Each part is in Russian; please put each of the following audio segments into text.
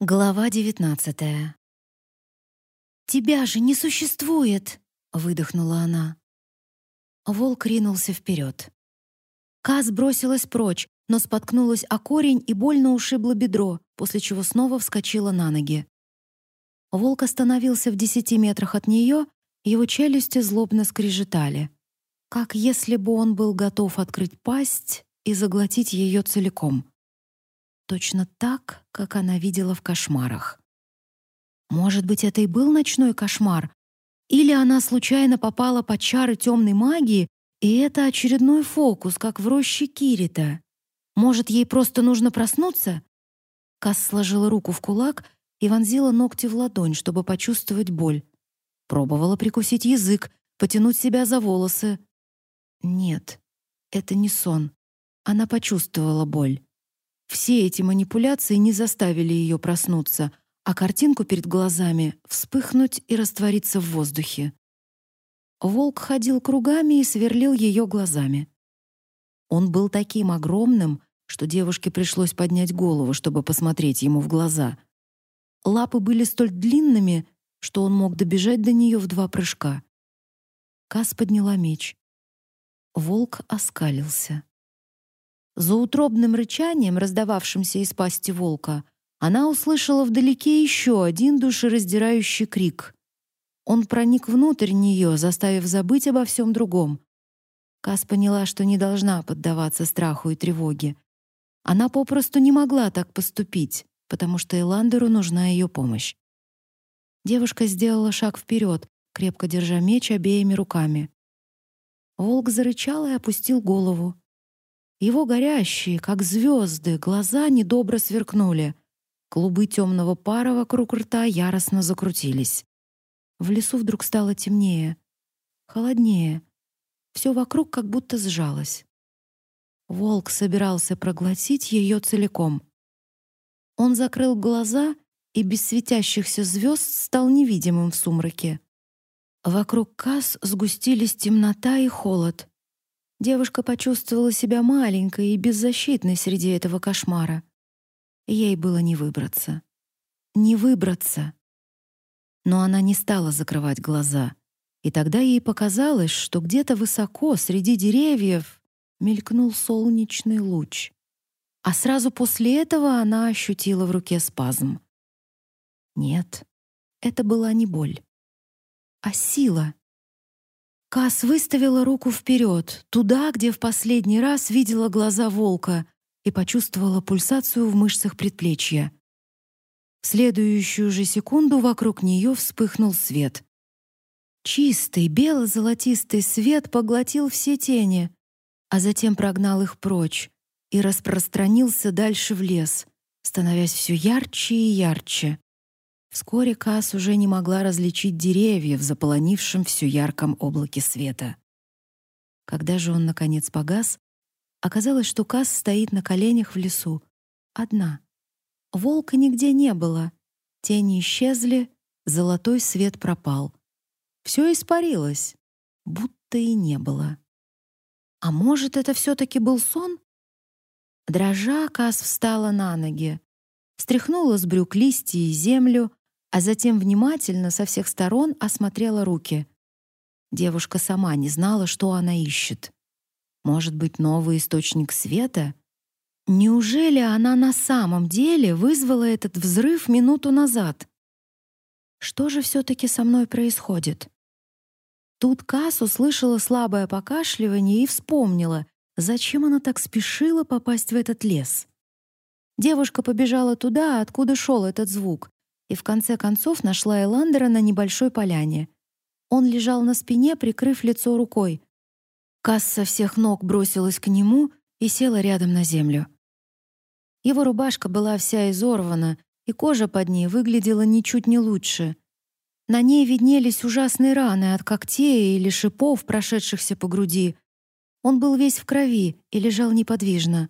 Глава девятнадцатая. «Тебя же не существует!» — выдохнула она. Волк ринулся вперед. Каз бросилась прочь, но споткнулась о корень и больно ушибла бедро, после чего снова вскочила на ноги. Волк остановился в десяти метрах от нее, его челюсти злобно скрежетали, как если бы он был готов открыть пасть и заглотить ее целиком точно так, как она видела в кошмарах. Может быть, это и был ночной кошмар, или она случайно попала под чары темной магии, и это очередной фокус, как в роще Кирита. Может, ей просто нужно проснуться? Кас сложила руку в кулак и вонзила ногти в ладонь, чтобы почувствовать боль. Пробовала прикусить язык, потянуть себя за волосы. Нет, это не сон. Она почувствовала боль. Все эти манипуляции не заставили ее проснуться, а картинку перед глазами вспыхнуть и раствориться в воздухе. Волк ходил кругами и сверлил ее глазами. Он был таким огромным, что девушке пришлось поднять голову, чтобы посмотреть ему в глаза. Лапы были столь длинными, что он мог добежать до нее в два прыжка. Кас подняла меч. Волк оскалился. За утробным рычанием, раздававшимся из пасти волка, она услышала вдалеке еще один душераздирающий крик. Он проник внутрь нее, заставив забыть обо всем другом. Кас поняла, что не должна поддаваться страху и тревоге. Она попросту не могла так поступить, потому что Эландеру нужна ее помощь. Девушка сделала шаг вперед, крепко держа меч обеими руками. Волк зарычал и опустил голову. Его горящие, как звезды, глаза недобро сверкнули. Клубы темного пара вокруг рта яростно закрутились. В лесу вдруг стало темнее, холоднее. Все вокруг как будто сжалось. Волк собирался проглотить ее целиком. Он закрыл глаза и без светящихся звезд стал невидимым в сумраке. Вокруг Кас сгустились темнота и холод. Девушка почувствовала себя маленькой и беззащитной среди этого кошмара. Ей было не выбраться. Не выбраться. Но она не стала закрывать глаза. И тогда ей показалось, что где-то высоко среди деревьев мелькнул солнечный луч. А сразу после этого она ощутила в руке спазм. Нет, это была не боль, а сила — Кас выставила руку вперед, туда, где в последний раз видела глаза волка и почувствовала пульсацию в мышцах предплечья. В следующую же секунду вокруг нее вспыхнул свет. Чистый бело-золотистый свет поглотил все тени, а затем прогнал их прочь и распространился дальше в лес, становясь все ярче и ярче. Вскоре Кас уже не могла различить деревья в заполонившем все ярком облаке света. Когда же он наконец погас, оказалось, что Кас стоит на коленях в лесу, одна. Волка нигде не было. Тени исчезли, золотой свет пропал. Все испарилось, будто и не было. А может, это все таки был сон? Дрожа, Кас встала на ноги, стряхнула с брюк листья и землю, а затем внимательно со всех сторон осмотрела руки. Девушка сама не знала, что она ищет. Может быть, новый источник света? Неужели она на самом деле вызвала этот взрыв минуту назад? Что же все таки со мной происходит? Тут Кас услышала слабое покашливание и вспомнила, зачем она так спешила попасть в этот лес. Девушка побежала туда, откуда шел этот звук, и в конце концов нашла Эландера на небольшой поляне. Он лежал на спине, прикрыв лицо рукой. Касс со всех ног бросилась к нему и села рядом на землю. Его рубашка была вся изорвана, и кожа под ней выглядела ничуть не лучше. На ней виднелись ужасные раны от когтей или шипов, прошедшихся по груди. Он был весь в крови и лежал неподвижно.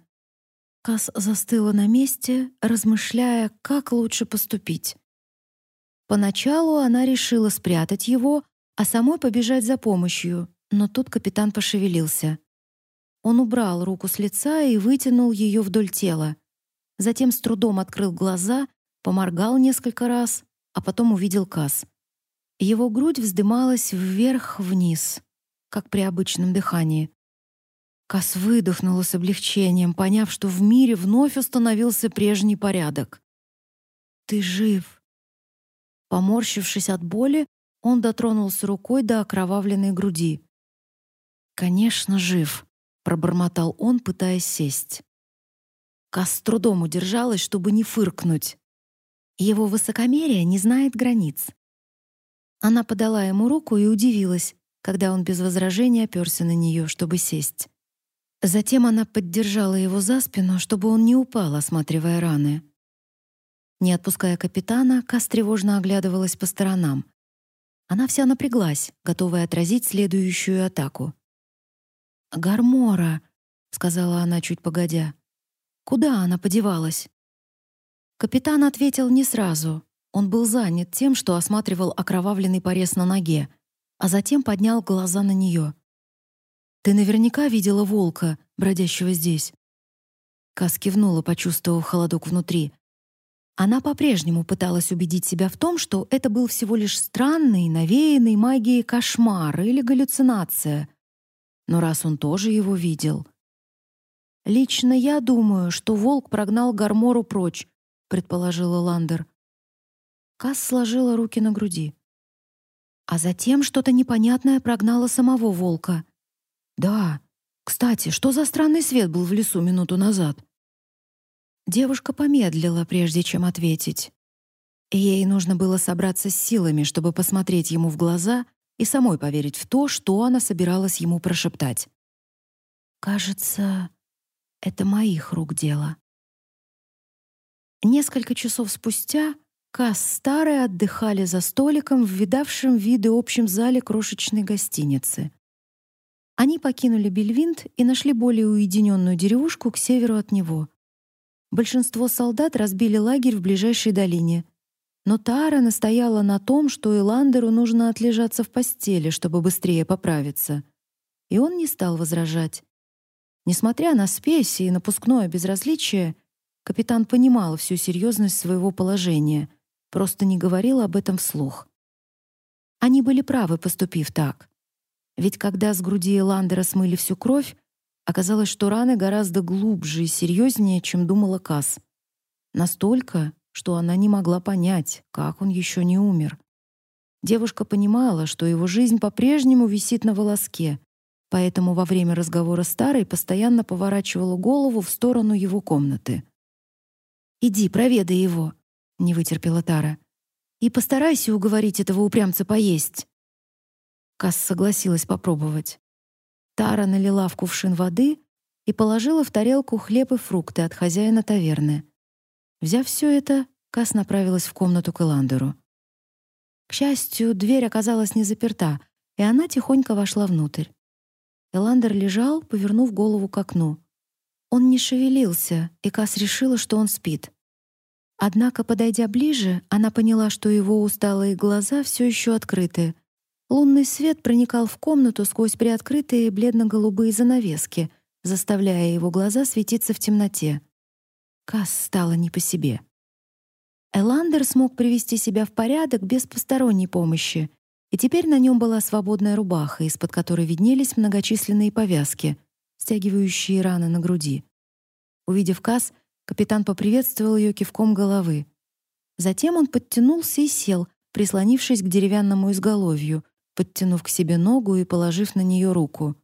Кас застыла на месте, размышляя, как лучше поступить. Поначалу она решила спрятать его, а самой побежать за помощью, но тут капитан пошевелился. Он убрал руку с лица и вытянул ее вдоль тела. Затем с трудом открыл глаза, поморгал несколько раз, а потом увидел Кас. Его грудь вздымалась вверх-вниз, как при обычном дыхании. Кас выдохнула с облегчением, поняв, что в мире вновь установился прежний порядок. «Ты жив!» Поморщившись от боли, он дотронулся рукой до окровавленной груди. «Конечно, жив», — пробормотал он, пытаясь сесть. Кас с трудом удержалась, чтобы не фыркнуть. Его высокомерие не знает границ. Она подала ему руку и удивилась, когда он без возражения оперся на нее, чтобы сесть. Затем она поддержала его за спину, чтобы он не упал, осматривая раны. Не отпуская капитана, Кас тревожно оглядывалась по сторонам. Она вся напряглась, готовая отразить следующую атаку. «Гармора», — сказала она чуть погодя. «Куда она подевалась?» Капитан ответил не сразу. Он был занят тем, что осматривал окровавленный порез на ноге, а затем поднял глаза на нее. «Ты наверняка видела волка, бродящего здесь?» Кас кивнула, почувствовав холодок внутри. Она по-прежнему пыталась убедить себя в том, что это был всего лишь странный, навеянный магией кошмар или галлюцинация. Но раз он тоже его видел... «Лично я думаю, что волк прогнал Гармору прочь», — предположила Ландер. Кас сложила руки на груди. А затем что-то непонятное прогнало самого волка. Да. Кстати, что за странный свет был в лесу минуту назад? Девушка помедлила, прежде чем ответить. Ей нужно было собраться с силами, чтобы посмотреть ему в глаза и самой поверить в то, что она собиралась ему прошептать. «Кажется, это моих рук дело». Несколько часов спустя Касс старые отдыхали за столиком в видавшем виды общем зале крошечной гостиницы. Они покинули Бельвинт и нашли более уединенную деревушку к северу от него. Большинство солдат разбили лагерь в ближайшей долине — но Тара настояла на том, что Иландеру нужно отлежаться в постели, чтобы быстрее поправиться. И он не стал возражать. Несмотря на спесь и напускное безразличие, капитан понимал всю серьезность своего положения, просто не говорил об этом вслух. Они были правы, поступив так. Ведь когда с груди Эландера смыли всю кровь, оказалось, что раны гораздо глубже и серьезнее, чем думала Касс. Настолько, что она не могла понять, как он еще не умер. Девушка понимала, что его жизнь по-прежнему висит на волоске, поэтому во время разговора старой постоянно поворачивала голову в сторону его комнаты. «Иди, проведай его», — не вытерпела Тара. «И постарайся уговорить этого упрямца поесть». Касс согласилась попробовать. Тара налила в кувшин воды и положила в тарелку хлеб и фрукты от хозяина таверны. Взяв все это, Кас направилась в комнату к Эландеру. К счастью, дверь оказалась не заперта, и она тихонько вошла внутрь. Эландер лежал, повернув голову к окну. Он не шевелился, и Кас решила, что он спит. Однако, подойдя ближе, она поняла, что его усталые глаза все еще открыты. Лунный свет проникал в комнату сквозь приоткрытые бледно-голубые занавески, заставляя его глаза светиться в темноте. Кас стало не по себе. Эландер смог привести себя в порядок без посторонней помощи, и теперь на нем была свободная рубаха, из-под которой виднелись многочисленные повязки, стягивающие раны на груди. Увидев Кас, капитан поприветствовал ее кивком головы. Затем он подтянулся и сел, прислонившись к деревянному изголовью, подтянув к себе ногу и положив на нее руку.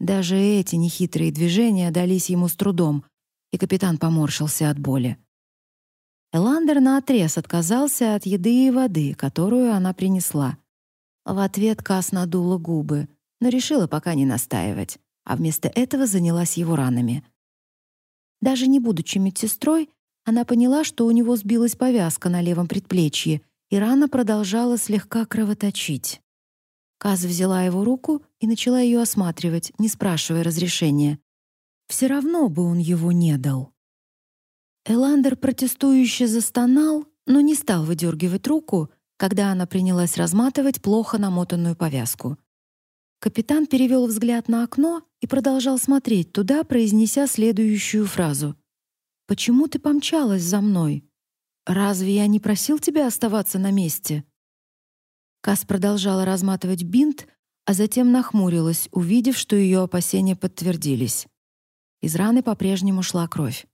Даже эти нехитрые движения дались ему с трудом, и капитан поморщился от боли. Эландер наотрез отказался от еды и воды, которую она принесла. В ответ Кас надула губы, но решила пока не настаивать, а вместо этого занялась его ранами. Даже не будучи медсестрой, она поняла, что у него сбилась повязка на левом предплечье, и рана продолжала слегка кровоточить. Каз взяла его руку и начала ее осматривать, не спрашивая разрешения. Все равно бы он его не дал. Эландер протестующе застонал, но не стал выдергивать руку, когда она принялась разматывать плохо намотанную повязку. Капитан перевел взгляд на окно и продолжал смотреть туда, произнеся следующую фразу. «Почему ты помчалась за мной? разве я не просил тебя оставаться на месте?» Кас продолжала разматывать бинт, а затем нахмурилась, увидев, что ее опасения подтвердились. Из раны по-прежнему шла кровь.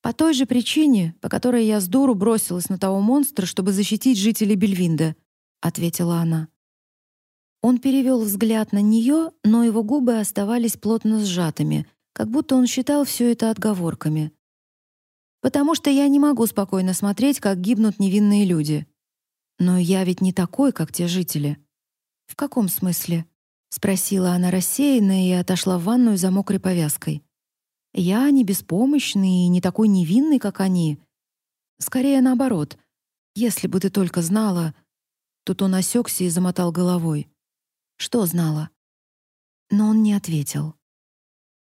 По той же причине, по которой я с дуру бросилась на того монстра, чтобы защитить жителей Бельвинда, ответила она. Он перевел взгляд на нее, но его губы оставались плотно сжатыми, как будто он считал все это отговорками. Потому что я не могу спокойно смотреть, как гибнут невинные люди. Но я ведь не такой, как те жители. В каком смысле? спросила она рассеянно и отошла в ванную за мокрой повязкой. Я не беспомощный и не такой невинный, как они. Скорее наоборот. Если бы ты только знала, Тут он осекся и замотал головой. Что знала? Но он не ответил.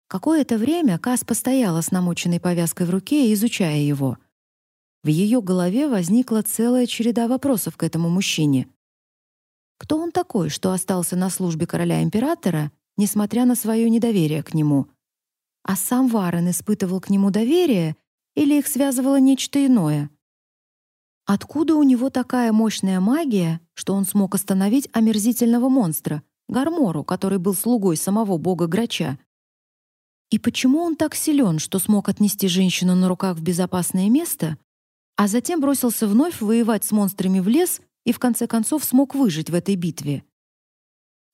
Какое-то время Кас постояла с намоченной повязкой в руке, изучая его. В ее голове возникла целая череда вопросов к этому мужчине. Кто он такой, что остался на службе короля-императора, несмотря на свое недоверие к нему? А сам Варен испытывал к нему доверие или их связывало нечто иное? Откуда у него такая мощная магия, что он смог остановить омерзительного монстра, Гармору, который был слугой самого бога Грача? И почему он так силен, что смог отнести женщину на руках в безопасное место, а затем бросился вновь воевать с монстрами в лес и в конце концов смог выжить в этой битве.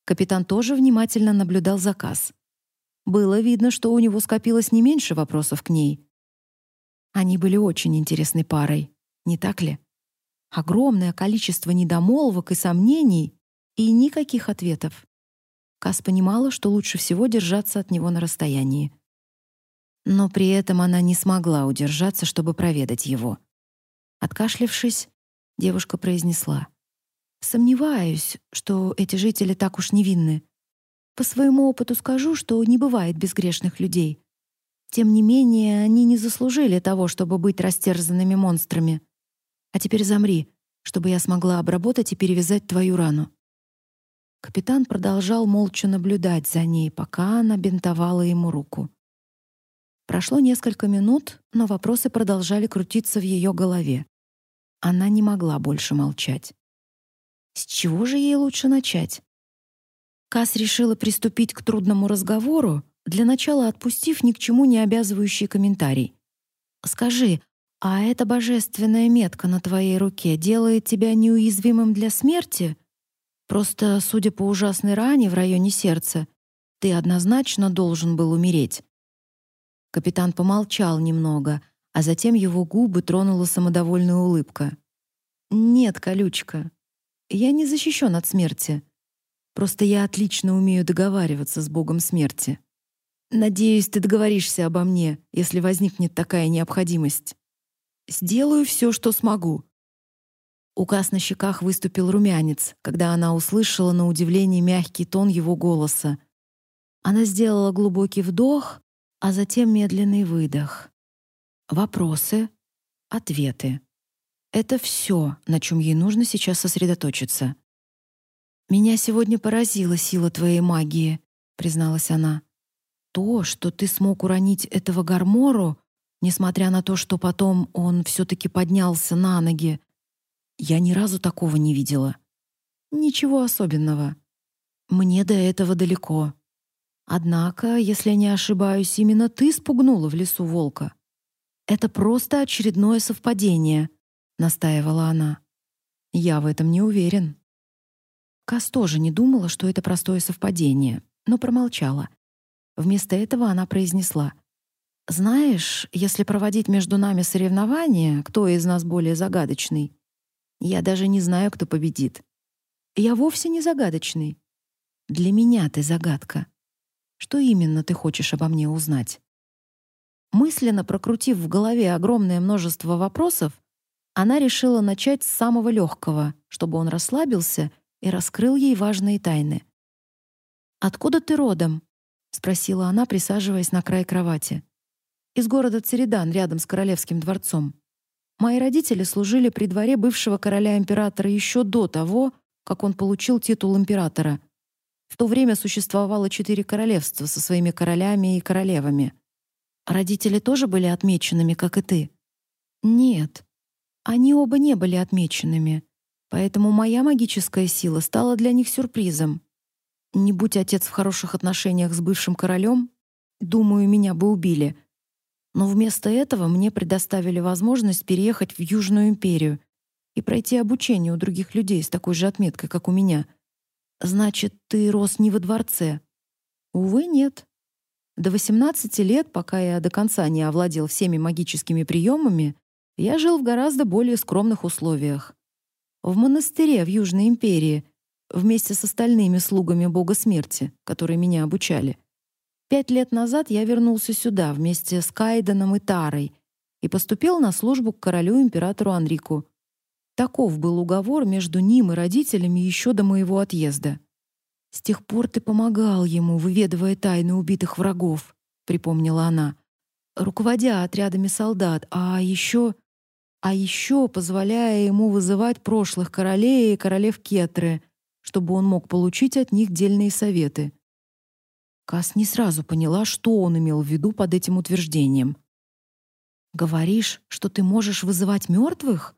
Капитан тоже внимательно наблюдал заказ. Было видно, что у него скопилось не меньше вопросов к ней. Они были очень интересной парой, не так ли? Огромное количество недомолвок и сомнений и никаких ответов. Кас понимала, что лучше всего держаться от него на расстоянии. Но при этом она не смогла удержаться, чтобы проведать его. Откашлившись, Девушка произнесла. «Сомневаюсь, что эти жители так уж невинны. По своему опыту скажу, что не бывает безгрешных людей. Тем не менее, они не заслужили того, чтобы быть растерзанными монстрами. А теперь замри, чтобы я смогла обработать и перевязать твою рану». Капитан продолжал молча наблюдать за ней, пока она бинтовала ему руку. Прошло несколько минут, но вопросы продолжали крутиться в ее голове. Она не могла больше молчать. С чего же ей лучше начать? Кас решила приступить к трудному разговору, для начала отпустив ни к чему не обязывающий комментарий. «Скажи, а эта божественная метка на твоей руке делает тебя неуязвимым для смерти? Просто, судя по ужасной ране в районе сердца, ты однозначно должен был умереть». Капитан помолчал немного, а затем его губы тронула самодовольная улыбка. «Нет, колючка, я не защищен от смерти. Просто я отлично умею договариваться с богом смерти. Надеюсь, ты договоришься обо мне, если возникнет такая необходимость. Сделаю все, что смогу». Указ на щеках выступил румянец, когда она услышала на удивление мягкий тон его голоса. Она сделала глубокий вдох, а затем медленный выдох. Вопросы, ответы. Это все, на чем ей нужно сейчас сосредоточиться. Меня сегодня поразила сила твоей магии, призналась она. То, что ты смог уронить этого Гармору, несмотря на то, что потом он все таки поднялся на ноги, я ни разу такого не видела. Ничего особенного. Мне до этого далеко. Однако, если не ошибаюсь, именно ты спугнула в лесу волка. Это просто очередное совпадение, настаивала она. Я в этом не уверен. Кас тоже не думала, что это простое совпадение, но промолчала. Вместо этого она произнесла: "Знаешь, если проводить между нами соревнование, кто из нас более загадочный, я даже не знаю, кто победит. Я вовсе не загадочный. Для меня ты загадка. Что именно ты хочешь обо мне узнать?" Мысленно прокрутив в голове огромное множество вопросов, она решила начать с самого легкого, чтобы он расслабился и раскрыл ей важные тайны. «Откуда ты родом?» — спросила она, присаживаясь на край кровати. «Из города Цередан, рядом с Королевским дворцом. Мои родители служили при дворе бывшего короля-императора еще до того, как он получил титул императора. В то время существовало четыре королевства со своими королями и королевами. Родители тоже были отмеченными, как и ты?» «Нет», Они оба не были отмеченными, поэтому моя магическая сила стала для них сюрпризом. Не будь отец в хороших отношениях с бывшим королем, думаю, меня бы убили. Но вместо этого мне предоставили возможность переехать в Южную империю и пройти обучение у других людей с такой же отметкой, как у меня. Значит, ты рос не во дворце? Увы, нет. До 18 лет, пока я до конца не овладел всеми магическими приемами, я жил в гораздо более скромных условиях. В монастыре в Южной империи, вместе с остальными слугами бога смерти, которые меня обучали. Пять лет назад я вернулся сюда вместе с Кайденом и Тарой и поступил на службу к королю-императору Анрику. Таков был уговор между ним и родителями еще до моего отъезда. С тех пор ты помогал ему, выведывая тайны убитых врагов, припомнила она, руководя отрядами солдат, а еще, а еще позволяя ему вызывать прошлых королей и королев Кетры, чтобы он мог получить от них дельные советы. Кас не сразу поняла, что он имел в виду под этим утверждением. Говоришь, что ты можешь вызывать мертвых?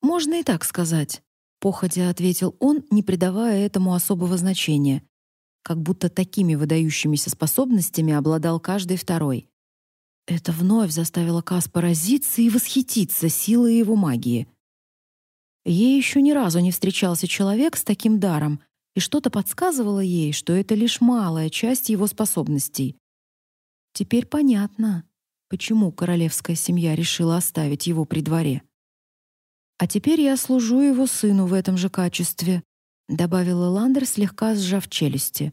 Можно и так сказать. Походя ответил он, не придавая этому особого значения, как будто такими выдающимися способностями обладал каждый второй. Это вновь заставило Кас поразиться и восхититься силой его магии. Ей еще ни разу не встречался человек с таким даром, и что-то подсказывало ей, что это лишь малая часть его способностей. Теперь понятно, почему королевская семья решила оставить его при дворе. А теперь я служу его сыну в этом же качестве, добавила Ландер, слегка сжав челюсти.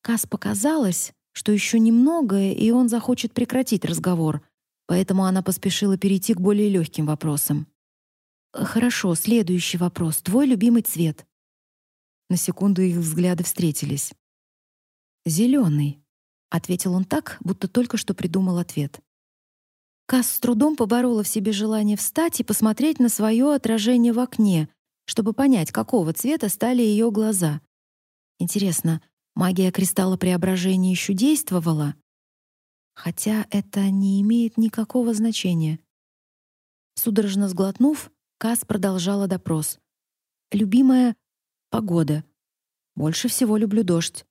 Кас показалось, что еще немного, и он захочет прекратить разговор, поэтому она поспешила перейти к более легким вопросам. Хорошо, следующий вопрос. Твой любимый цвет? На секунду их взгляды встретились. Зеленый, ответил он так, будто только что придумал ответ. Кас с трудом поборола в себе желание встать и посмотреть на свое отражение в окне, чтобы понять, какого цвета стали ее глаза. Интересно, магия кристалла преображения еще действовала? Хотя это не имеет никакого значения. Судорожно сглотнув, Кас продолжала допрос. Любимая погода. Больше всего люблю дождь.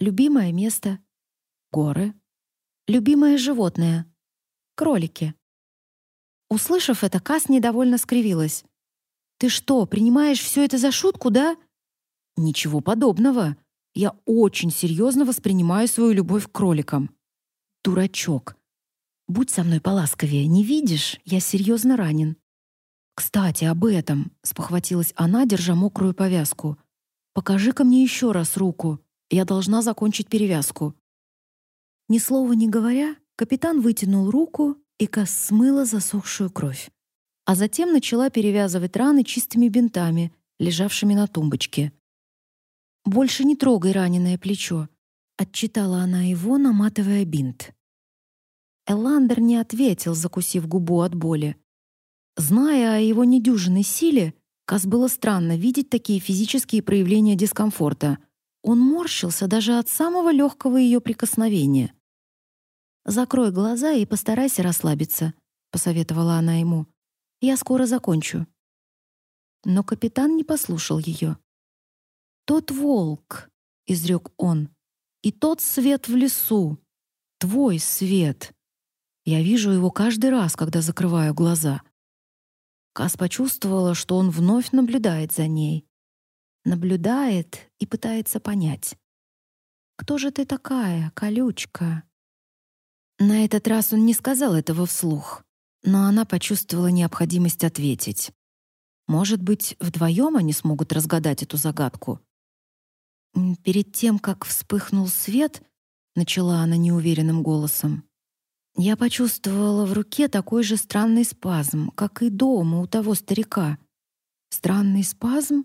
Любимое место горы. Любимое животное кролики. Услышав это, Кас недовольно скривилась. Ты что, принимаешь все это за шутку, да? Ничего подобного. Я очень серьезно воспринимаю свою любовь к кроликам. Дурачок. Будь со мной поласковее, не видишь? Я серьезно ранен. Кстати, об этом, спохватилась она, держа мокрую повязку. Покажи-ка мне еще раз руку. Я должна закончить перевязку. Ни слова не говоря, Капитан вытянул руку, и Кас смыла засохшую кровь. А затем начала перевязывать раны чистыми бинтами, лежавшими на тумбочке. «Больше не трогай раненое плечо», — отчитала она его, наматывая бинт. Эландер не ответил, закусив губу от боли. Зная о его недюжинной силе, Кас было странно видеть такие физические проявления дискомфорта. Он морщился даже от самого легкого ее прикосновения. Закрой глаза и постарайся расслабиться, посоветовала она ему. Я скоро закончу. Но капитан не послушал ее. Тот волк, изрек он, и тот свет в лесу, твой свет. Я вижу его каждый раз, когда закрываю глаза. Кас почувствовала, что он вновь наблюдает за ней. Наблюдает и пытается понять. Кто же ты такая, колючка? На этот раз он не сказал этого вслух, но она почувствовала необходимость ответить. Может быть, вдвоем они смогут разгадать эту загадку. Перед тем, как вспыхнул свет, начала она неуверенным голосом. Я почувствовала в руке такой же странный спазм, как и дома у того старика. Странный спазм?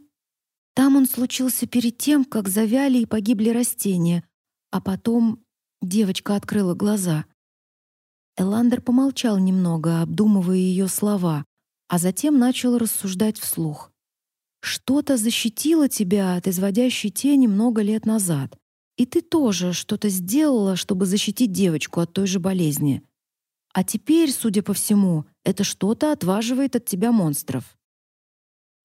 Там он случился перед тем, как завяли и погибли растения, а потом девочка открыла глаза. Эландер помолчал немного, обдумывая ее слова, а затем начал рассуждать вслух. Что-то защитило тебя от изводящей тени много лет назад, и ты тоже что-то сделала, чтобы защитить девочку от той же болезни. А теперь, судя по всему, это что-то отваживает от тебя монстров.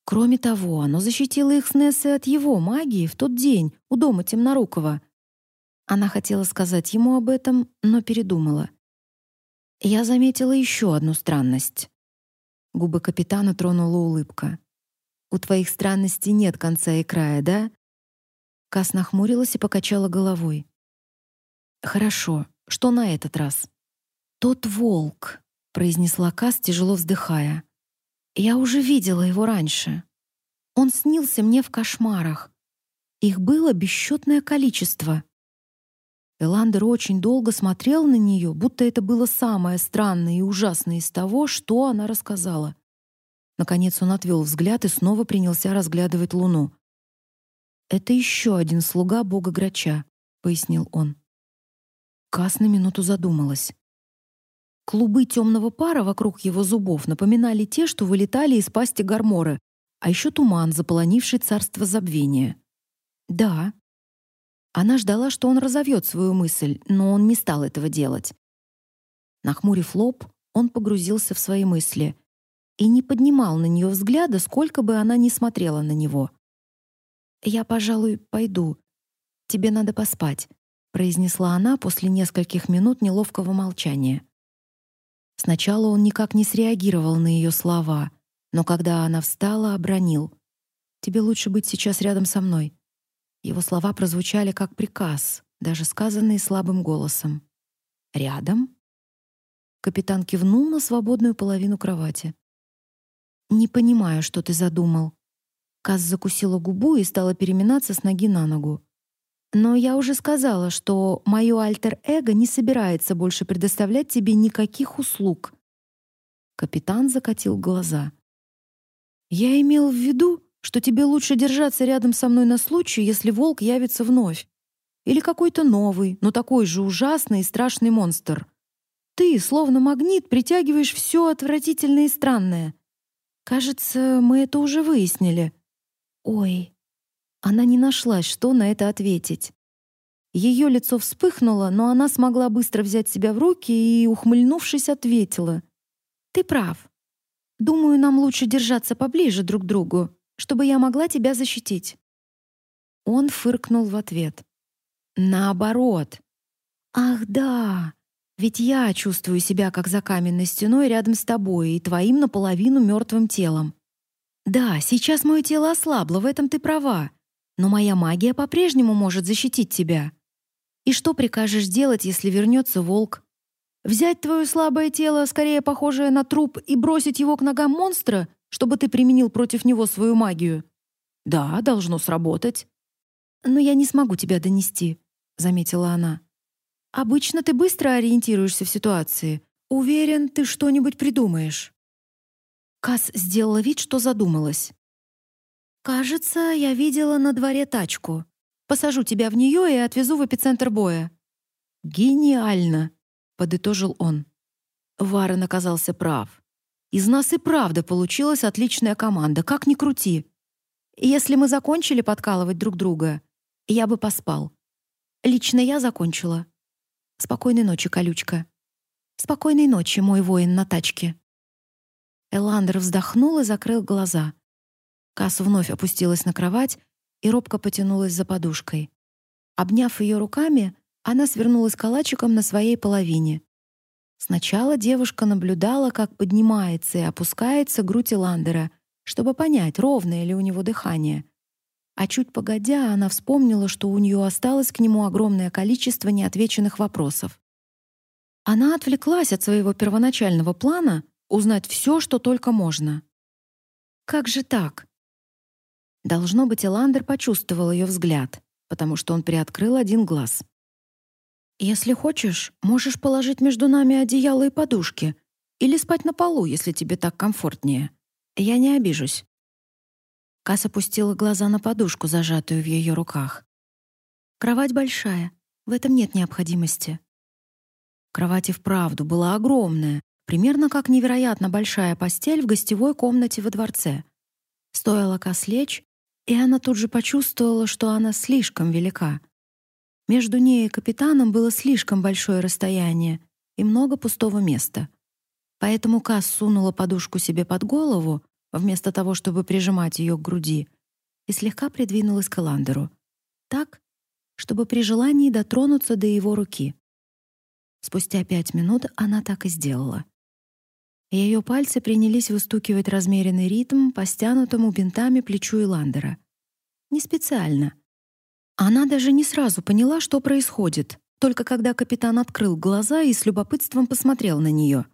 Кроме того, оно защитило их с Нессой от его магии в тот день у дома Темнорукова. Она хотела сказать ему об этом, но передумала. Я заметила еще одну странность. Губы капитана тронула улыбка. У твоих странностей нет конца и края, да? Кас нахмурилась и покачала головой. Хорошо. Что на этот раз? Тот волк, произнесла Кас, тяжело вздыхая. Я уже видела его раньше. Он снился мне в кошмарах. Их было бесчетное количество. Эландер очень долго смотрел на нее, будто это было самое странное и ужасное из того, что она рассказала. Наконец он отвел взгляд и снова принялся разглядывать луну. «Это еще один слуга бога Грача», — пояснил он. Кас на минуту задумалась. Клубы темного пара вокруг его зубов напоминали те, что вылетали из пасти Гармора, а еще туман, заполонивший царство забвения. Да. Она ждала, что он разовьет свою мысль, но он не стал этого делать. Нахмурив лоб, он погрузился в свои мысли и не поднимал на нее взгляда, сколько бы она ни смотрела на него. «Я, пожалуй, пойду. Тебе надо поспать», — произнесла она после нескольких минут неловкого молчания. Сначала он никак не среагировал на ее слова, но когда она встала, обронил: "Тебе лучше быть сейчас рядом со мной". Его слова прозвучали как приказ, даже сказанный слабым голосом. "Рядом?" Капитан кивнул на свободную половину кровати. "Не понимаю, что ты задумал". Каз закусила губу и стала переминаться с ноги на ногу. Но я уже сказала, что моё альтер-эго не собирается больше предоставлять тебе никаких услуг. Капитан закатил глаза. Я имел в виду, что тебе лучше держаться рядом со мной на случай, если волк явится вновь. Или какой-то новый, но такой же ужасный и страшный монстр. Ты, словно магнит, притягиваешь все отвратительное и странное. Кажется, мы это уже выяснили. Ой, она не нашла, что на это ответить. Ее лицо вспыхнуло, но она смогла быстро взять себя в руки и, ухмыльнувшись, ответила: "Ты прав. Думаю, нам лучше держаться поближе друг к другу, чтобы я могла тебя защитить". Он фыркнул в ответ. "Наоборот. Ах, да. Ведь я чувствую себя как за каменной стеной рядом с тобой и твоим наполовину мертвым телом. Да, сейчас мое тело ослабло, в этом ты права но моя магия по-прежнему может защитить тебя. И что прикажешь делать, если вернется волк? Взять твое слабое тело, скорее похожее на труп, и бросить его к ногам монстра, чтобы ты применил против него свою магию? Да, должно сработать. Но я не смогу тебя донести, заметила она. Обычно ты быстро ориентируешься в ситуации. Уверен, ты что-нибудь придумаешь. Кас сделала вид, что задумалась. «Кажется, я видела на дворе тачку. Посажу тебя в нее и отвезу в эпицентр боя». «Гениально!» — подытожил он. Варен оказался прав. Из нас и правда получилась отличная команда, как ни крути. Если мы закончили подкалывать друг друга, я бы поспал. Лично я закончила. Спокойной ночи, колючка. Спокойной ночи, мой воин на тачке. Эландер вздохнул и закрыл глаза. Касс вновь опустилась на кровать и робко потянулась за подушкой. Обняв ее руками, она свернулась калачиком на своей половине. Сначала девушка наблюдала, как поднимается и опускается грудь Иландера, чтобы понять, ровное ли у него дыхание. А чуть погодя, она вспомнила, что у нее осталось к нему огромное количество неотвеченных вопросов. Она отвлеклась от своего первоначального плана узнать все, что только можно. Как же так? Должно быть, Эландер почувствовал ее взгляд, потому что он приоткрыл один глаз. «Если хочешь, можешь положить между нами одеяло и подушки или спать на полу, если тебе так комфортнее. Я не обижусь». Кас опустила глаза на подушку, зажатую в ее руках. «Кровать большая, в этом нет необходимости». Кровать и вправду была огромная, примерно как невероятно большая постель в гостевой комнате во дворце. Стоило Кас лечь, и она тут же почувствовала, что она слишком велика. Между ней и капитаном было слишком большое расстояние и много пустого места. Поэтому Кас сунула подушку себе под голову, вместо того, чтобы прижимать ее к груди, и слегка придвинулась к Эландеру. Так, чтобы при желании дотронуться до его руки. Спустя пять минут она так и сделала. Ее пальцы принялись выстукивать размеренный ритм по стянутому бинтами плечу Иландера. Не специально. Она даже не сразу поняла, что происходит, только когда капитан открыл глаза и с любопытством посмотрел на нее.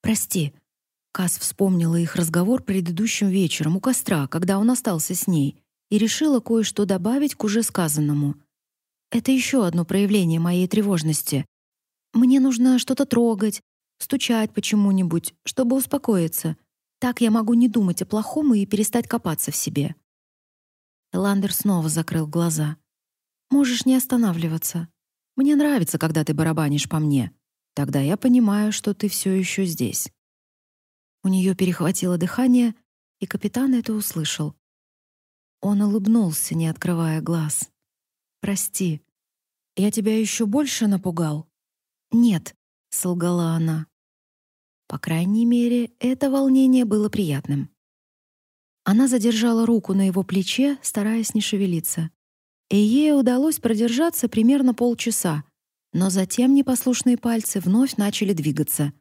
«Прости», — Кас вспомнила их разговор предыдущим вечером у костра, когда он остался с ней, и решила кое-что добавить к уже сказанному. «Это еще одно проявление моей тревожности. Мне нужно что-то трогать, стучать почему-нибудь, чтобы успокоиться. Так я могу не думать о плохом и перестать копаться в себе». Ландер снова закрыл глаза. «Можешь не останавливаться. Мне нравится, когда ты барабанишь по мне. Тогда я понимаю, что ты все еще здесь». У нее перехватило дыхание, и капитан это услышал. Он улыбнулся, не открывая глаз. «Прости, я тебя еще больше напугал?» «Нет», — солгала она. По крайней мере, это волнение было приятным. Она задержала руку на его плече, стараясь не шевелиться. И ей удалось продержаться примерно полчаса, но затем непослушные пальцы вновь начали двигаться.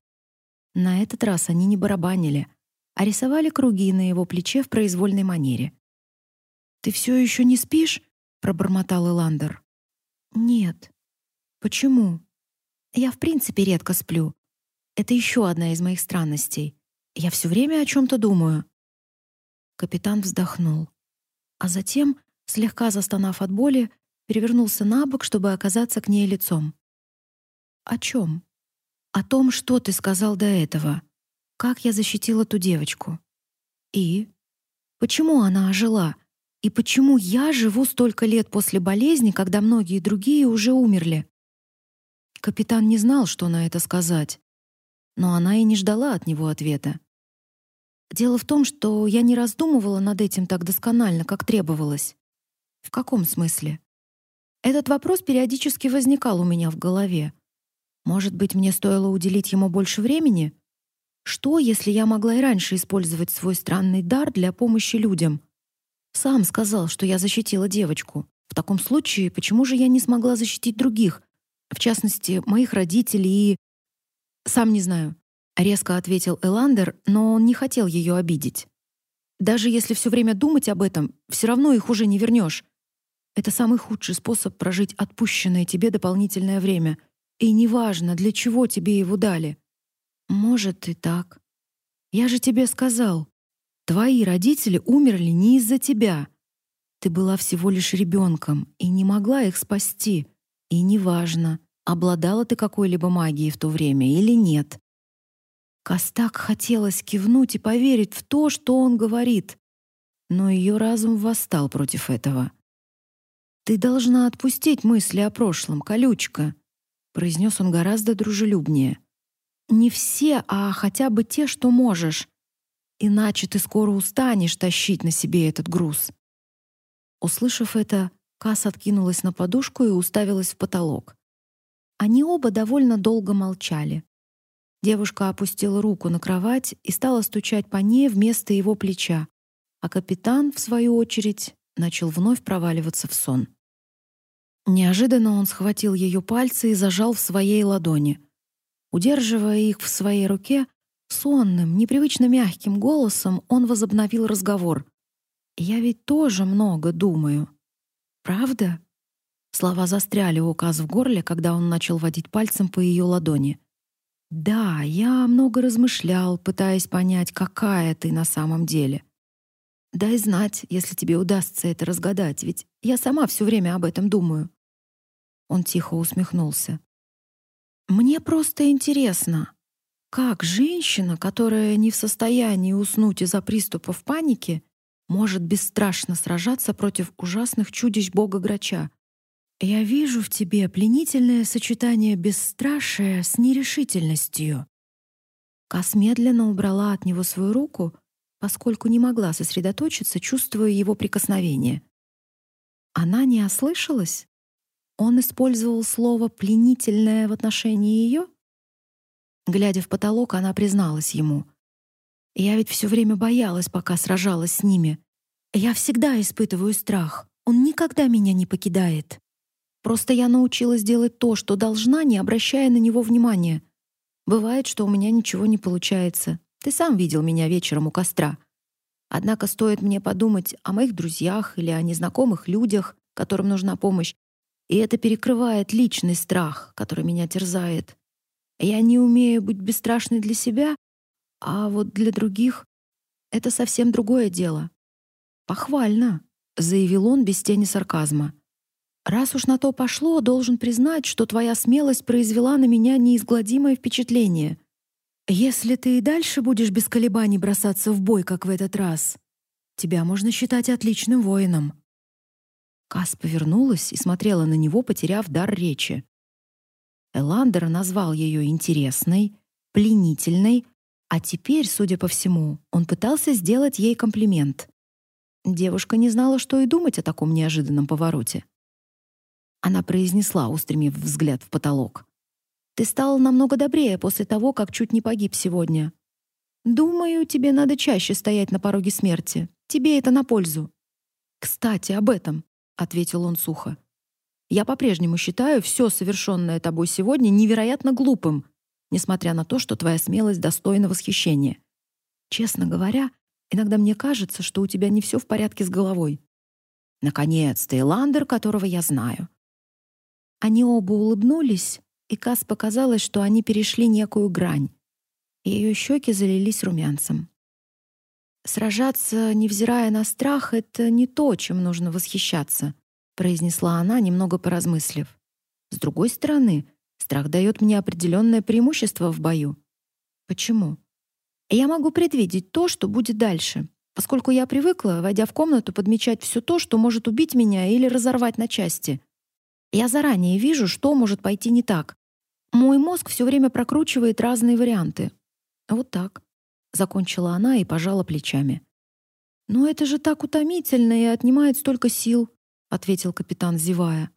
На этот раз они не барабанили, а рисовали круги на его плече в произвольной манере. «Ты все еще не спишь?» — пробормотал Эландер. «Нет». «Почему?» «Я в принципе редко сплю. Это еще одна из моих странностей. Я все время о чем то думаю». Капитан вздохнул. А затем, слегка застонав от боли, перевернулся на бок, чтобы оказаться к ней лицом. «О чем?» «О том, что ты сказал до этого. Как я защитила ту девочку. И? Почему она ожила?» И почему я живу столько лет после болезни, когда многие другие уже умерли? Капитан не знал, что на это сказать, но она и не ждала от него ответа. Дело в том, что я не раздумывала над этим так досконально, как требовалось. В каком смысле? Этот вопрос периодически возникал у меня в голове. Может быть, мне стоило уделить ему больше времени? Что, если я могла и раньше использовать свой странный дар для помощи людям? Сам сказал, что я защитила девочку. В таком случае, почему же я не смогла защитить других? В частности, моих родителей и... Сам не знаю. Резко ответил Эландер, но он не хотел ее обидеть. Даже если все время думать об этом, все равно их уже не вернешь. Это самый худший способ прожить отпущенное тебе дополнительное время. И неважно, для чего тебе его дали. Может и так. Я же тебе сказал, Твои родители умерли не из-за тебя. Ты была всего лишь ребенком и не могла их спасти. И неважно, обладала ты какой-либо магией в то время или нет. Костак хотелось кивнуть и поверить в то, что он говорит, но ее разум восстал против этого. Ты должна отпустить мысли о прошлом, колючка, произнес он гораздо дружелюбнее. Не все, а хотя бы те, что можешь. Иначе ты скоро устанешь тащить на себе этот груз. Услышав это, Кас откинулась на подушку и уставилась в потолок. Они оба довольно долго молчали. Девушка опустила руку на кровать и стала стучать по ней вместо его плеча, а капитан, в свою очередь, начал вновь проваливаться в сон. Неожиданно он схватил ее пальцы и зажал в своей ладони. Удерживая их в своей руке, Сонным, непривычно мягким голосом он возобновил разговор. «Я ведь тоже много думаю. Правда?» Слова застряли у Каз в горле, когда он начал водить пальцем по ее ладони. «Да, я много размышлял, пытаясь понять, какая ты на самом деле. Дай знать, если тебе удастся это разгадать, ведь я сама все время об этом думаю». Он тихо усмехнулся. «Мне просто интересно, как женщина, которая не в состоянии уснуть из-за приступов паники, может бесстрашно сражаться против ужасных чудищ бога Грача? Я вижу в тебе пленительное сочетание бесстрашия с нерешительностью. Кас медленно убрала от него свою руку, поскольку не могла сосредоточиться, чувствуя его прикосновение. Она не ослышалась? Он использовал слово «пленительное» в отношении ее? Глядя в потолок, она призналась ему. «Я ведь все время боялась, пока сражалась с ними. Я всегда испытываю страх. Он никогда меня не покидает. Просто я научилась делать то, что должна, не обращая на него внимания. Бывает, что у меня ничего не получается. Ты сам видел меня вечером у костра. Однако стоит мне подумать о моих друзьях или о незнакомых людях, которым нужна помощь, и это перекрывает личный страх, который меня терзает. Я не умею быть бесстрашной для себя, а вот для других — это совсем другое дело. «Похвально», — заявил он без тени сарказма. «Раз уж на то пошло, должен признать, что твоя смелость произвела на меня неизгладимое впечатление. Если ты и дальше будешь без колебаний бросаться в бой, как в этот раз, тебя можно считать отличным воином». Кас повернулась и смотрела на него, потеряв дар речи. Эландер назвал ее интересной, пленительной, а теперь, судя по всему, он пытался сделать ей комплимент. Девушка не знала, что и думать о таком неожиданном повороте. Она произнесла, устремив взгляд в потолок. «Ты стал намного добрее после того, как чуть не погиб сегодня. Думаю, тебе надо чаще стоять на пороге смерти. Тебе это на пользу». «Кстати, об этом», — ответил он сухо. Я по-прежнему считаю все совершенное тобой сегодня невероятно глупым, несмотря на то, что твоя смелость достойна восхищения. Честно говоря, иногда мне кажется, что у тебя не все в порядке с головой. Наконец-то Иландер, которого я знаю. Они оба улыбнулись, и Кас показалось, что они перешли некую грань. Ее щеки залились румянцем. Сражаться, невзирая на страх, это не то, чем нужно восхищаться произнесла она, немного поразмыслив. С другой стороны, страх дает мне определенное преимущество в бою. Почему? Я могу предвидеть то, что будет дальше, поскольку я привыкла, войдя в комнату, подмечать все то, что может убить меня или разорвать на части. Я заранее вижу, что может пойти не так. Мой мозг все время прокручивает разные варианты. Вот так. Закончила она и пожала плечами. Но это же так утомительно и отнимает столько сил ответил капитан, зевая.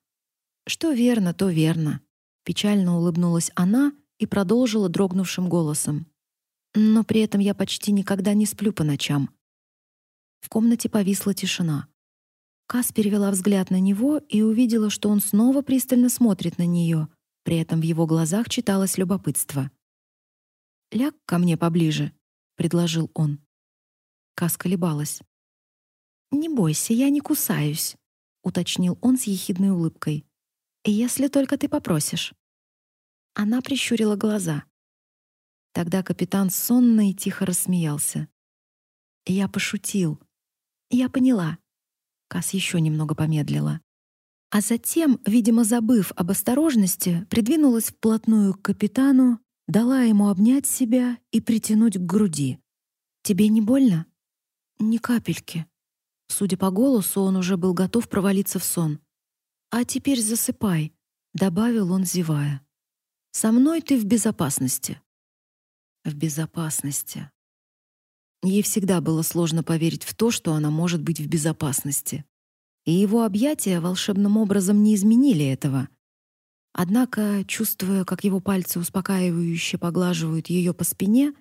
Что верно, то верно, печально улыбнулась она и продолжила дрогнувшим голосом. Но при этом я почти никогда не сплю по ночам. В комнате повисла тишина. Кас перевела взгляд на него и увидела, что он снова пристально смотрит на нее. При этом в его глазах читалось любопытство. «Ляг ко мне поближе», — предложил он. Кас колебалась. «Не бойся, я не кусаюсь», уточнил он с ехидной улыбкой. Если только ты попросишь. Она прищурила глаза. Тогда капитан сонно и тихо рассмеялся. Я пошутил. Я поняла. Кас еще немного помедлила. А затем, видимо, забыв об осторожности, придвинулась вплотную к капитану, дала ему обнять себя и притянуть к груди. «Тебе не больно?» «Ни капельки», Судя по голосу, он уже был готов провалиться в сон. «А теперь засыпай», — добавил он, зевая. «Со мной ты в безопасности». В безопасности. Ей всегда было сложно поверить в то, что она может быть в безопасности. И его объятия волшебным образом не изменили этого. Однако, чувствуя, как его пальцы успокаивающе поглаживают ее по спине,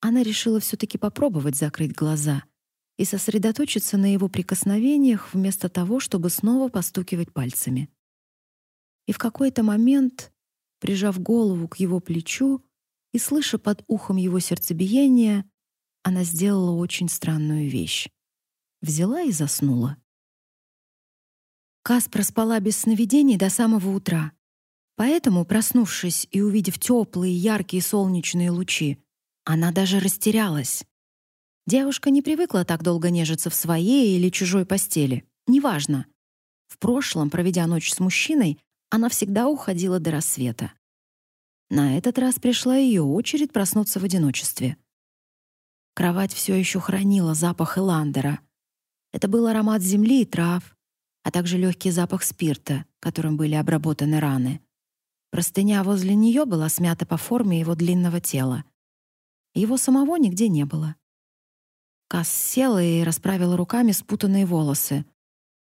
она решила все таки попробовать закрыть глаза — и сосредоточиться на его прикосновениях вместо того, чтобы снова постукивать пальцами. И в какой-то момент, прижав голову к его плечу и слыша под ухом его сердцебиение, она сделала очень странную вещь. Взяла и заснула. Кас проспала без сновидений до самого утра. Поэтому, проснувшись и увидев теплые, яркие солнечные лучи, она даже растерялась. Девушка не привыкла так долго нежиться в своей или чужой постели. Неважно. В прошлом, проведя ночь с мужчиной, она всегда уходила до рассвета. На этот раз пришла ее очередь проснуться в одиночестве. Кровать все еще хранила запах эландера. Это был аромат земли и трав, а также легкий запах спирта, которым были обработаны раны. Простыня возле нее была смята по форме его длинного тела. Его самого нигде не было. Кас села и расправила руками спутанные волосы.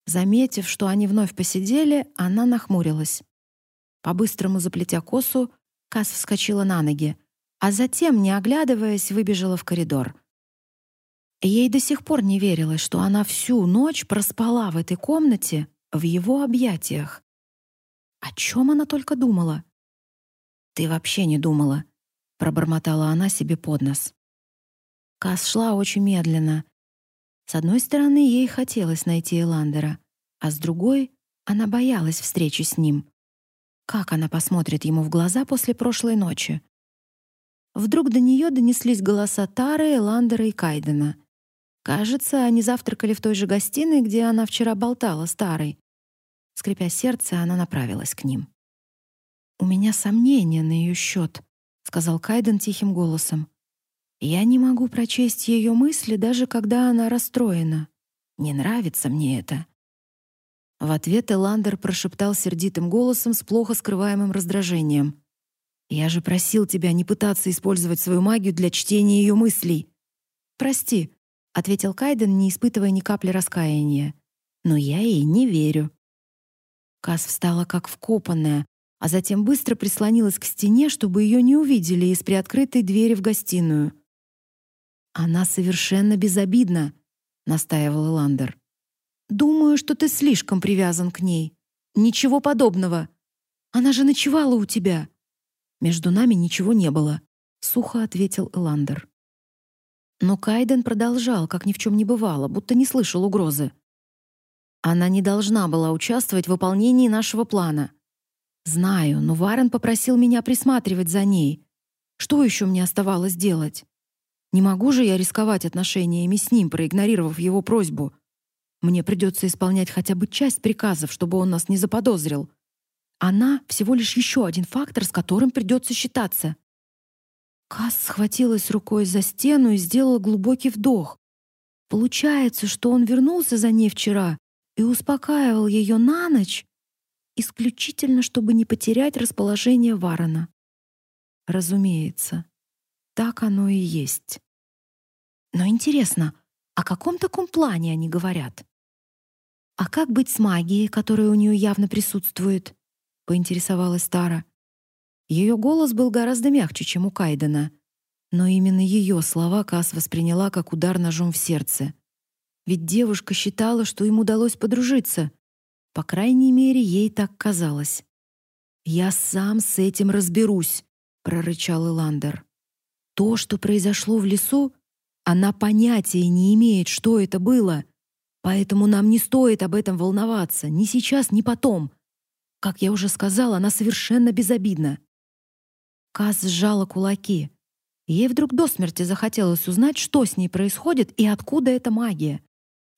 Заметив, что они вновь посидели, она нахмурилась. По-быстрому заплетя косу, Кас вскочила на ноги, а затем, не оглядываясь, выбежала в коридор. Ей до сих пор не верилось, что она всю ночь проспала в этой комнате в его объятиях. О чем она только думала? «Ты вообще не думала», — пробормотала она себе под нос. Кас шла очень медленно. С одной стороны, ей хотелось найти Эландера, а с другой — она боялась встречи с ним. Как она посмотрит ему в глаза после прошлой ночи? Вдруг до нее донеслись голоса Тары, Эландера и Кайдена. Кажется, они завтракали в той же гостиной, где она вчера болтала с Тарой. Скрипя сердце, она направилась к ним. «У меня сомнения на ее счет», — сказал Кайден тихим голосом. «Я не могу прочесть ее мысли, даже когда она расстроена. Не нравится мне это». В ответ Эландер прошептал сердитым голосом с плохо скрываемым раздражением. «Я же просил тебя не пытаться использовать свою магию для чтения ее мыслей». «Прости», — ответил Кайден, не испытывая ни капли раскаяния. «Но я ей не верю». Кас встала как вкопанная, а затем быстро прислонилась к стене, чтобы ее не увидели из приоткрытой двери в гостиную. «Она совершенно безобидна», — настаивал Ландер. «Думаю, что ты слишком привязан к ней. Ничего подобного. Она же ночевала у тебя». «Между нами ничего не было», — сухо ответил Эландер. Но Кайден продолжал, как ни в чем не бывало, будто не слышал угрозы. Она не должна была участвовать в выполнении нашего плана. Знаю, но Варен попросил меня присматривать за ней. Что еще мне оставалось делать? Не могу же я рисковать отношениями с ним, проигнорировав его просьбу. Мне придется исполнять хотя бы часть приказов, чтобы он нас не заподозрил. Она всего лишь еще один фактор, с которым придется считаться. Кас схватилась рукой за стену и сделала глубокий вдох. Получается, что он вернулся за ней вчера и успокаивал ее на ночь, исключительно чтобы не потерять расположение Варона. Разумеется, так оно и есть. Но интересно, о каком таком плане они говорят? А как быть с магией, которая у нее явно присутствует? Поинтересовалась Тара. Ее голос был гораздо мягче, чем у Кайдена, но именно ее слова Кас восприняла как удар ножом в сердце. Ведь девушка считала, что им удалось подружиться, по крайней мере, ей так казалось. «Я сам с этим разберусь», — прорычал Иландер. «То, что произошло в лесу, она понятия не имеет, что это было, поэтому нам не стоит об этом волноваться, ни сейчас, ни потом. Как я уже сказала, она совершенно безобидна». Каз сжала кулаки. Ей вдруг до смерти захотелось узнать, что с ней происходит и откуда эта магия,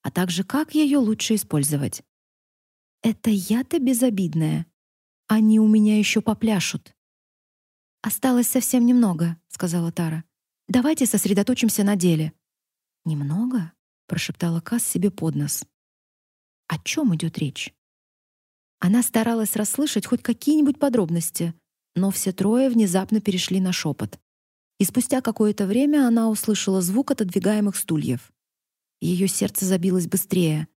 а также как ее лучше использовать. Это я-то безобидная. Они у меня еще попляшут. Осталось совсем немного, сказала Тара. Давайте сосредоточимся на деле. Немного? прошептала Кас себе под нос. О чем идет речь? Она старалась расслышать хоть какие-нибудь подробности, но все трое внезапно перешли на шепот. И спустя какое-то время она услышала звук отодвигаемых стульев. Ее сердце забилось быстрее.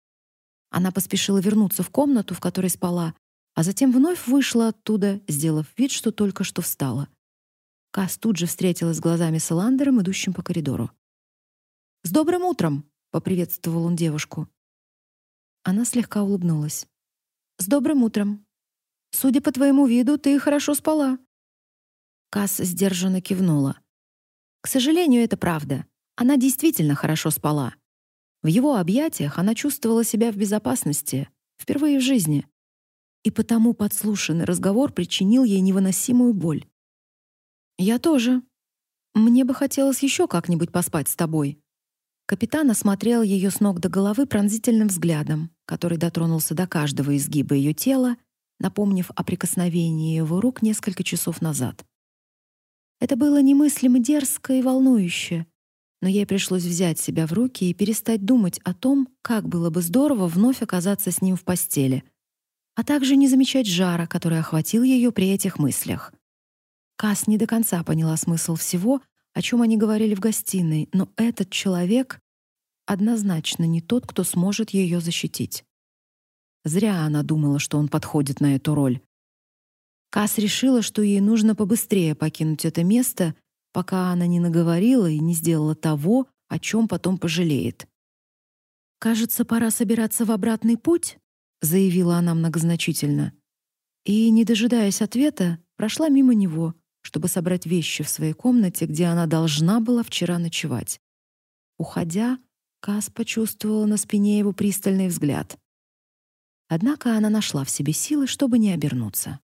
Она поспешила вернуться в комнату, в которой спала, а затем вновь вышла оттуда, сделав вид, что только что встала. Кас тут же встретилась глазами с Эландером, идущим по коридору. «С добрым утром!» — поприветствовал он девушку. Она слегка улыбнулась. «С добрым утром! Судя по твоему виду, ты хорошо спала». Кас сдержанно кивнула. К сожалению, это правда. Она действительно хорошо спала. В его объятиях она чувствовала себя в безопасности, впервые в жизни. И потому подслушанный разговор причинил ей невыносимую боль. «Я тоже. Мне бы хотелось еще как-нибудь поспать с тобой». Капитан осмотрел ее с ног до головы пронзительным взглядом, который дотронулся до каждого изгиба ее тела, напомнив о прикосновении его рук несколько часов назад. Это было немыслимо дерзко и волнующе, но ей пришлось взять себя в руки и перестать думать о том, как было бы здорово вновь оказаться с ним в постели, а также не замечать жара, который охватил ее при этих мыслях. Кас не до конца поняла смысл всего, о чем они говорили в гостиной, но этот человек однозначно не тот, кто сможет ее защитить. Зря она думала, что он подходит на эту роль. Кас решила, что ей нужно побыстрее покинуть это место, пока она не наговорила и не сделала того, о чем потом пожалеет. «Кажется, пора собираться в обратный путь», — заявила она многозначительно. И, не дожидаясь ответа, прошла мимо него, чтобы собрать вещи в своей комнате, где она должна была вчера ночевать. Уходя, Кас почувствовала на спине его пристальный взгляд. Однако она нашла в себе силы, чтобы не обернуться.